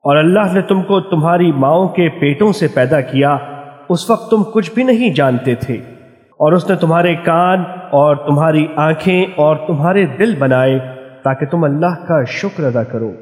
اور اللہ نے تم کو تمہاری ماؤں کے پیٹوں سے پیدا کیا، اس وقت تم کچھ بھی نہیں جانتے تھے۔ اور اس نے تمہارے کان اور تمہاری آنکھیں اور تمہارے دل بنائے تاکہ تم اللہ کا شکر ادا کرو۔